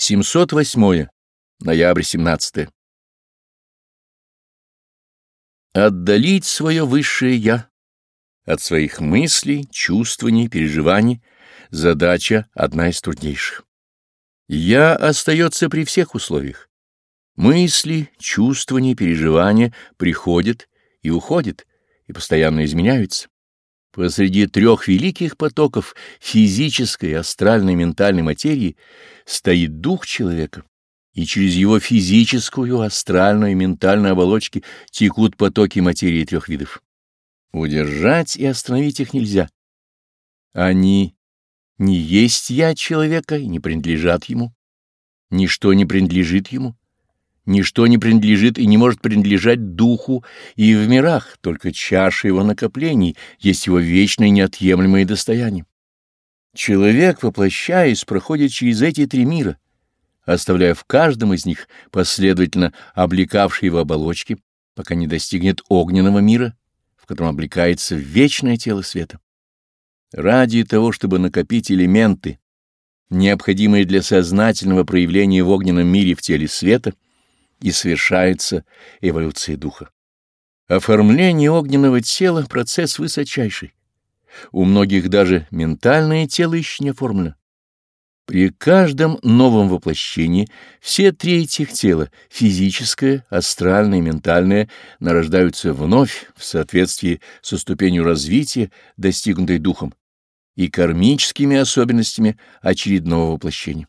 708. Ноябрь 17. Отдалить свое высшее «я» от своих мыслей, чувствований, переживаний — задача одна из труднейших. «Я» остается при всех условиях. Мысли, чувствования, переживания приходят и уходят, и постоянно изменяются. Посреди трех великих потоков физической, астральной, ментальной материи стоит дух человека, и через его физическую, астральную и ментальную оболочки текут потоки материи трех видов. Удержать и остановить их нельзя. Они не есть я человека и не принадлежат ему. Ничто не принадлежит ему. Ничто не принадлежит и не может принадлежать духу и в мирах, только чаша его накоплений есть его вечное неотъемлемое достояние. Человек, воплощаясь, проходит через эти три мира, оставляя в каждом из них последовательно облекавшие его оболочки, пока не достигнет огненного мира, в котором облекается вечное тело света. Ради того, чтобы накопить элементы, необходимые для сознательного проявления в огненном мире в теле света, и совершается эволюция духа. Оформление огненного тела — процесс высочайший. У многих даже ментальное тело еще не оформлено. При каждом новом воплощении все три этих тела — физическое, астральное и ментальное — нарождаются вновь в соответствии со ступенью развития, достигнутой духом, и кармическими особенностями очередного воплощения.